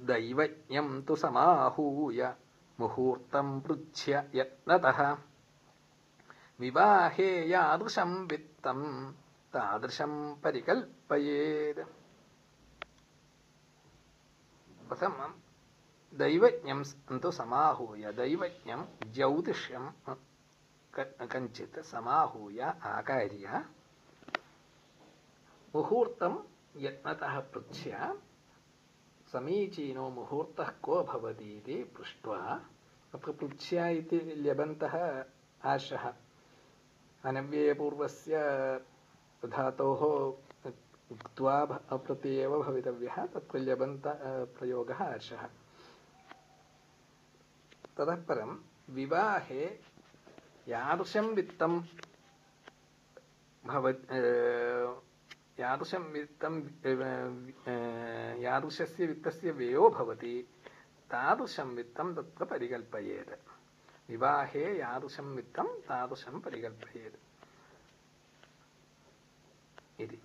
ദൈവജ്ഞം തു സമാഹൂയ മുഹൂർത്തം പൃച്ഛ്യ യത്നതഃ. വിവാഹേ യാദൃശം വിത്തം താദൃശം പരികൽപ്പയേത്. പ്രഥമം ദൈവജ്ഞം തു സമാഹൂയ ദൈവജ്ഞം ജ്യൗതിഷ്യം കഞ്ചിത് സമാഹൂയ ആകാര്യ. മുഹൂർത്തം യത്നതഃ പൃച്ഛ്യ समीचीनो मुहूर्तः को भवति इति पृष्ट्वा अत्र पृच्छ्य इति ल्यबन्तः आशः। अनव्ययपूर्वस्य धातोः उक्त्वा प्रति एव भवितव्यः, तत्र ल्यबन्त प्रयोगः आशः। ततः परं विवाहे यादृशं वित्तं भव यादृशं वित्तं यादृशस्य वित्तस्य व्ययो भवति तादृशं वित्तं तत्र परिकल्पयेत् विवाहे यादृशं वित्तं तादृशं परिकल्पयेत् इति